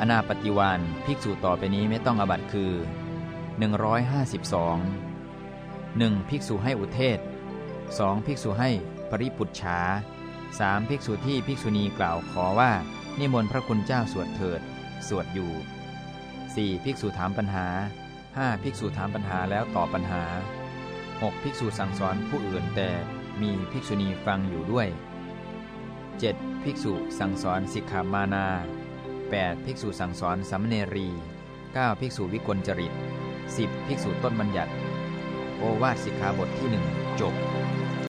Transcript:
อนาปฏิวานภิกษุต่อไปนี้ไม่ต้องอบัตคือ 152 1. ภิกษุให้อุเทศ 2. ภิกษุให้ปริปุจฉา 3. ภิกษุที่ภิกษุณีกล่าวขอว่า นิมนต์พระคุณเจ้าสวดเถิด สวดอยู่ 4. ภิกษุถามปัญหา 5. ภิกษุถามปัญหาแล้วตอบปัญหา 6. ภิกษุสั่งสอนผู้อื่นแต่มีภิกษุณีฟังอยู่ด้วย 7. ภิกษุสั่งสอนสิกขามานา 8. ภิกษุสั่งสอนสัมเนรี 9. ภิกษุวิกลจริต 10. ภิกษุต้นบัญญัติ โอวาทสิกขาบทที่ 1 จบ